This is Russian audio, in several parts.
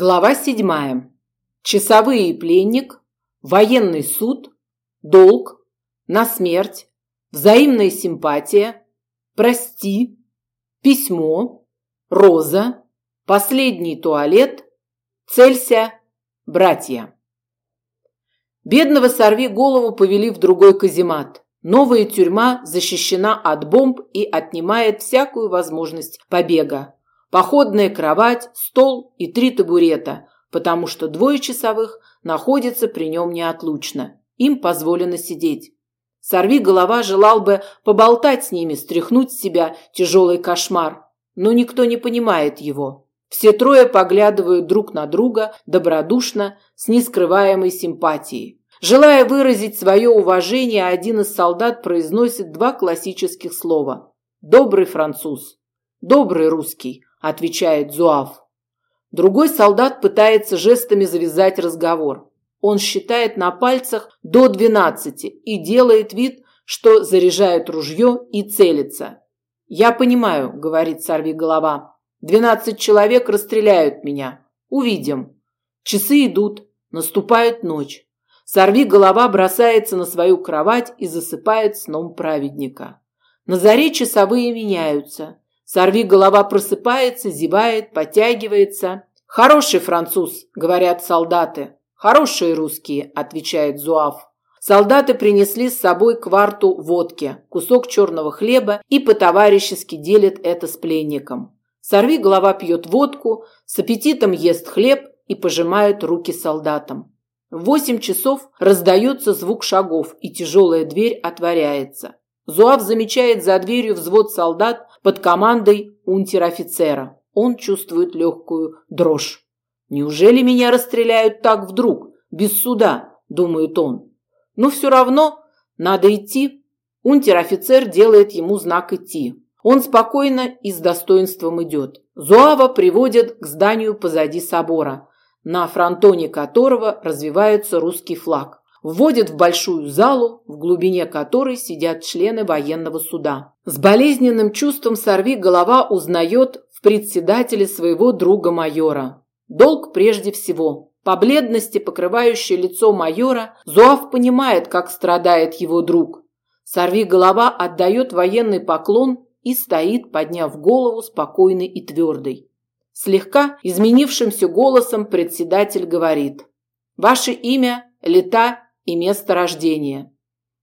Глава седьмая. Часовые и пленник, военный суд, долг, на смерть, взаимная симпатия, прости, письмо, роза, последний туалет, целься, братья. Бедного сорви голову повели в другой каземат. Новая тюрьма защищена от бомб и отнимает всякую возможность побега походная кровать, стол и три табурета, потому что двое часовых находятся при нем неотлучно. Им позволено сидеть. Сорви голова желал бы поболтать с ними, стряхнуть с себя тяжелый кошмар, но никто не понимает его. Все трое поглядывают друг на друга добродушно, с нескрываемой симпатией. Желая выразить свое уважение, один из солдат произносит два классических слова: "Добрый француз", "Добрый русский", отвечает Зуав. Другой солдат пытается жестами завязать разговор. Он считает на пальцах до двенадцати и делает вид, что заряжает ружье и целится. «Я понимаю», — говорит сорви голова. «Двенадцать человек расстреляют меня. Увидим». Часы идут, наступает ночь. Сорви голова бросается на свою кровать и засыпает сном праведника. На заре часовые меняются. Сорви голова просыпается, зевает, потягивается. Хороший француз, говорят солдаты. Хорошие русские, отвечает Зуав. Солдаты принесли с собой кварту водки, кусок черного хлеба и по-товарищески делят это с пленником. Сорви голова пьет водку, с аппетитом ест хлеб и пожимает руки солдатам. В восемь часов раздается звук шагов, и тяжелая дверь отворяется. Зуав замечает за дверью взвод солдат под командой унтер-офицера. Он чувствует легкую дрожь. «Неужели меня расстреляют так вдруг, без суда?» – думает он. «Но все равно надо идти». Унтер-офицер делает ему знак идти. Он спокойно и с достоинством идет. Зуава приводят к зданию позади собора, на фронтоне которого развивается русский флаг вводят в большую залу, в глубине которой сидят члены военного суда. С болезненным чувством сорви голова узнает в председателе своего друга-майора. Долг прежде всего. По бледности, покрывающей лицо майора, Зуав понимает, как страдает его друг. Сорви голова отдает военный поклон и стоит, подняв голову спокойный и твердый. Слегка изменившимся голосом председатель говорит: "Ваше имя, лета и место рождения.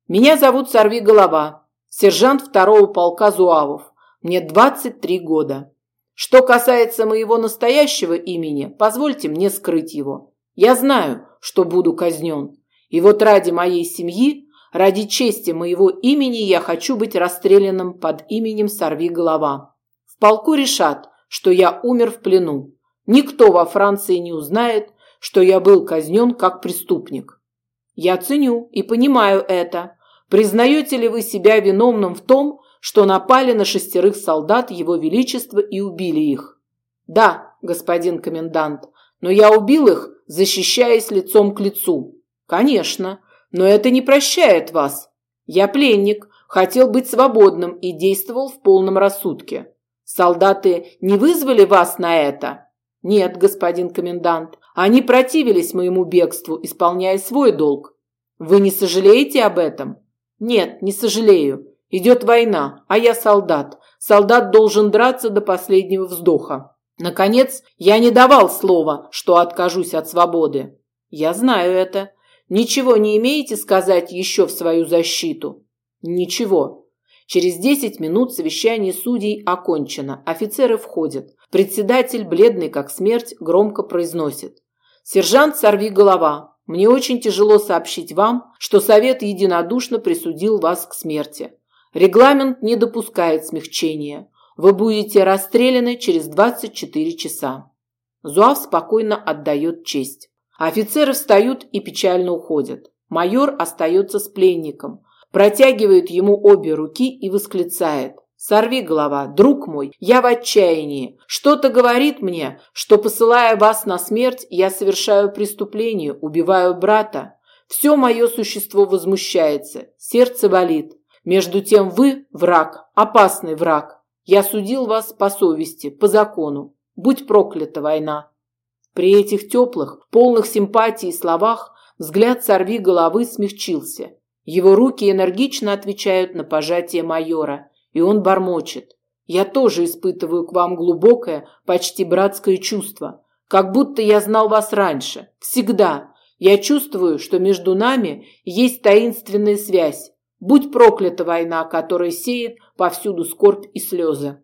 Меня зовут Сорви Голова, сержант второго полка Зуавов. Мне 23 года. Что касается моего настоящего имени, позвольте мне скрыть его. Я знаю, что буду казнен. И вот ради моей семьи, ради чести моего имени я хочу быть расстрелянным под именем Сорви Голова. В полку решат, что я умер в плену. Никто во Франции не узнает, что я был казнен как преступник. Я ценю и понимаю это. Признаете ли вы себя виновным в том, что напали на шестерых солдат Его Величества и убили их? Да, господин комендант, но я убил их, защищаясь лицом к лицу. Конечно, но это не прощает вас. Я пленник, хотел быть свободным и действовал в полном рассудке. Солдаты не вызвали вас на это? Нет, господин комендант. Они противились моему бегству, исполняя свой долг. Вы не сожалеете об этом? Нет, не сожалею. Идет война, а я солдат. Солдат должен драться до последнего вздоха. Наконец, я не давал слова, что откажусь от свободы. Я знаю это. Ничего не имеете сказать еще в свою защиту? Ничего. Через десять минут совещание судей окончено. Офицеры входят. Председатель, бледный как смерть, громко произносит: Сержант, сорви голова. Мне очень тяжело сообщить вам, что совет единодушно присудил вас к смерти. Регламент не допускает смягчения. Вы будете расстреляны через 24 часа. Зуав спокойно отдает честь. Офицеры встают и печально уходят. Майор остается с пленником, протягивает ему обе руки и восклицает: Сорви голова, друг мой, я в отчаянии. Что-то говорит мне, что посылая вас на смерть, я совершаю преступление, убиваю брата. Все мое существо возмущается, сердце болит. Между тем вы враг, опасный враг. Я судил вас по совести, по закону. Будь проклята война. При этих теплых, полных симпатии словах взгляд сорви головы смягчился. Его руки энергично отвечают на пожатие майора, и он бормочет. «Я тоже испытываю к вам глубокое, почти братское чувство, как будто я знал вас раньше, всегда. Я чувствую, что между нами есть таинственная связь. Будь проклята война, которая сеет повсюду скорбь и слезы».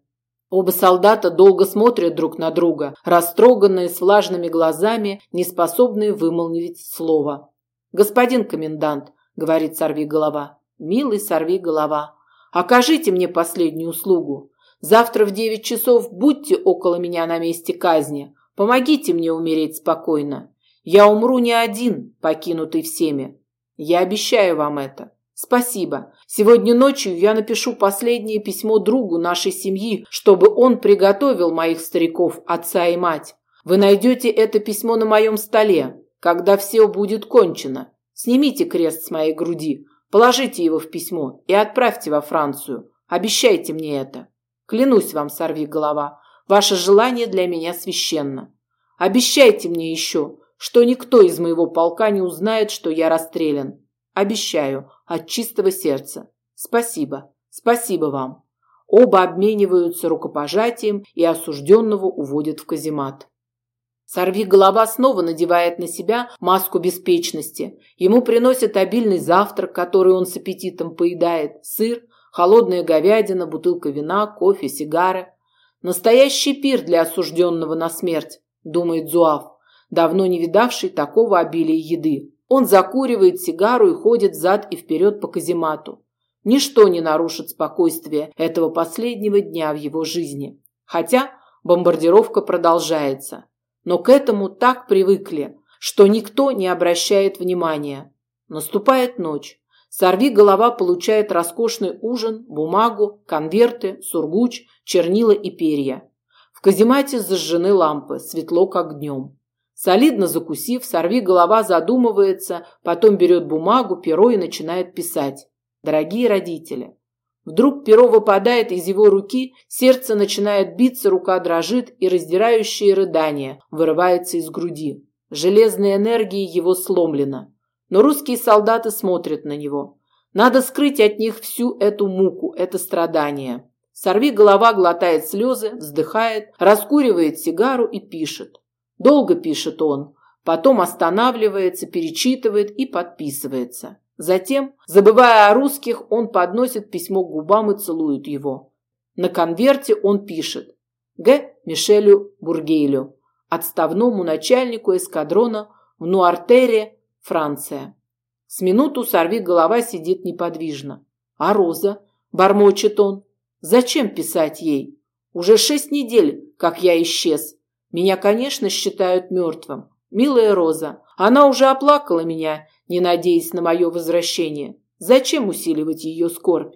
Оба солдата долго смотрят друг на друга, растроганные с влажными глазами, неспособные вымолвить слово. «Господин комендант, говорит сорви голова. Милый сорви голова, окажите мне последнюю услугу. Завтра в девять часов будьте около меня на месте казни. Помогите мне умереть спокойно. Я умру не один, покинутый всеми. Я обещаю вам это. Спасибо. Сегодня ночью я напишу последнее письмо другу нашей семьи, чтобы он приготовил моих стариков, отца и мать. Вы найдете это письмо на моем столе, когда все будет кончено. Снимите крест с моей груди, положите его в письмо и отправьте во Францию. Обещайте мне это. Клянусь вам, сорви голова, ваше желание для меня священно. Обещайте мне еще, что никто из моего полка не узнает, что я расстрелян. Обещаю, от чистого сердца. Спасибо, спасибо вам. Оба обмениваются рукопожатием и осужденного уводят в каземат. Сорви голова снова надевает на себя маску беспечности. Ему приносят обильный завтрак, который он с аппетитом поедает, сыр, холодная говядина, бутылка вина, кофе, сигары. Настоящий пир для осужденного на смерть, думает Зуав, давно не видавший такого обилия еды. Он закуривает сигару и ходит взад и вперед по каземату. Ничто не нарушит спокойствие этого последнего дня в его жизни. Хотя бомбардировка продолжается но к этому так привыкли, что никто не обращает внимания. Наступает ночь. Сорви голова получает роскошный ужин, бумагу, конверты, сургуч, чернила и перья. В каземате зажжены лампы, светло как днем. Солидно закусив, сорви голова задумывается, потом берет бумагу, перо и начинает писать. Дорогие родители, Вдруг перо выпадает из его руки, сердце начинает биться, рука дрожит, и раздирающее рыдание вырывается из груди. Железная энергия его сломлена. Но русские солдаты смотрят на него. Надо скрыть от них всю эту муку, это страдание. Сорви голова глотает слезы, вздыхает, раскуривает сигару и пишет. Долго пишет он, потом останавливается, перечитывает и подписывается. Затем, забывая о русских, он подносит письмо к губам и целует его. На конверте он пишет Г. Мишелю Бургейлю, отставному начальнику эскадрона в Нуартере, Франция. С минуту сорви голова сидит неподвижно. А Роза? Бормочет он. Зачем писать ей? Уже шесть недель, как я исчез. Меня, конечно, считают мертвым. Милая Роза, она уже оплакала меня не надеясь на мое возвращение. Зачем усиливать ее скорбь?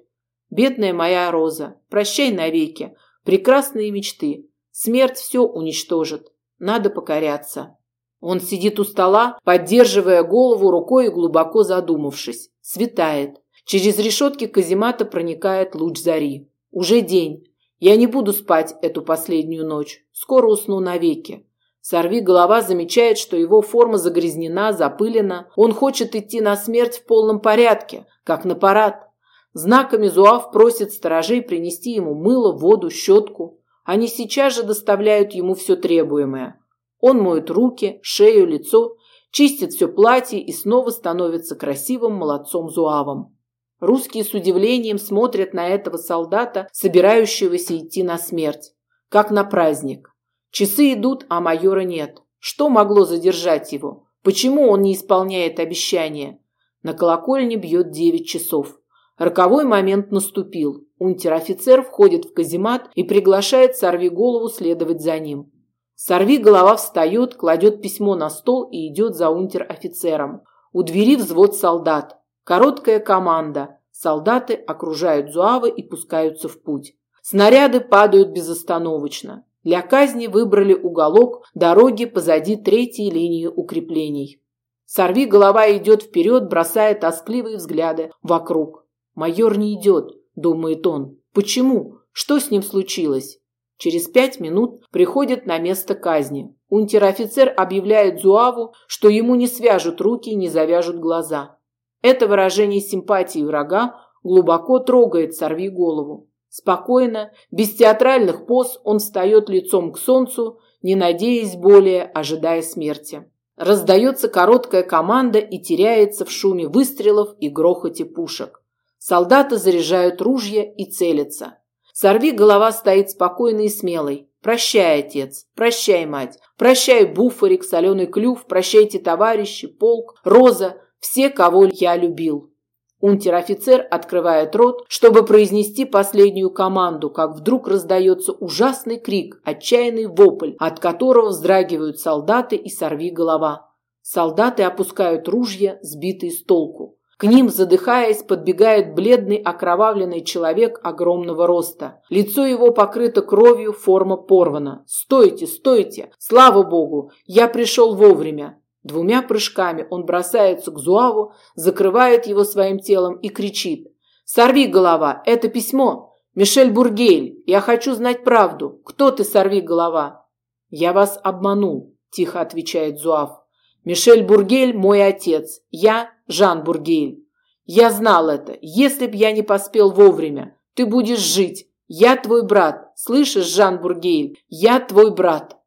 Бедная моя Роза, прощай навеки. Прекрасные мечты. Смерть все уничтожит. Надо покоряться. Он сидит у стола, поддерживая голову рукой и глубоко задумавшись. Светает. Через решетки каземата проникает луч зари. Уже день. Я не буду спать эту последнюю ночь. Скоро усну навеки. Сорви голова замечает, что его форма загрязнена, запылена. Он хочет идти на смерть в полном порядке, как на парад. Знаками Зуав просит сторожей принести ему мыло, воду, щетку. Они сейчас же доставляют ему все требуемое. Он моет руки, шею, лицо, чистит все платье и снова становится красивым молодцом Зуавом. Русские с удивлением смотрят на этого солдата, собирающегося идти на смерть, как на праздник. Часы идут, а майора нет. Что могло задержать его? Почему он не исполняет обещания? На колокольне бьет девять часов. Роковой момент наступил. Унтер-офицер входит в каземат и приглашает сорви голову следовать за ним. Сорви голова встает, кладет письмо на стол и идет за унтер-офицером. У двери взвод солдат. Короткая команда. Солдаты окружают Зуавы и пускаются в путь. Снаряды падают безостановочно. Для казни выбрали уголок дороги позади третьей линии укреплений. Сорви голова идет вперед, бросая тоскливые взгляды вокруг. Майор не идет, думает он. Почему? Что с ним случилось? Через пять минут приходят на место казни. Унтер-офицер объявляет Зуаву, что ему не свяжут руки и не завяжут глаза. Это выражение симпатии врага глубоко трогает сорви голову. Спокойно, без театральных поз, он встает лицом к солнцу, не надеясь более, ожидая смерти. Раздается короткая команда и теряется в шуме выстрелов и грохоте пушек. Солдаты заряжают ружья и целятся. Сорви голова стоит спокойной и смелой. Прощай, отец, прощай, мать, прощай, буфарик, соленый клюв, прощайте, товарищи, полк, роза, все, кого я любил. Унтер-офицер открывает рот, чтобы произнести последнюю команду, как вдруг раздается ужасный крик, отчаянный вопль, от которого вздрагивают солдаты и сорви голова. Солдаты опускают ружья, сбитые с толку. К ним, задыхаясь, подбегает бледный окровавленный человек огромного роста. Лицо его покрыто кровью, форма порвана. «Стойте, стойте! Слава Богу! Я пришел вовремя!» Двумя прыжками он бросается к Зуаву, закрывает его своим телом и кричит. «Сорви голова! Это письмо! Мишель Бургель! Я хочу знать правду! Кто ты, сорви голова?» «Я вас обманул», – тихо отвечает Зуав. «Мишель Бургель – мой отец. Я Жан Бургель. Я знал это. Если б я не поспел вовремя, ты будешь жить. Я твой брат. Слышишь, Жан Бургель? Я твой брат.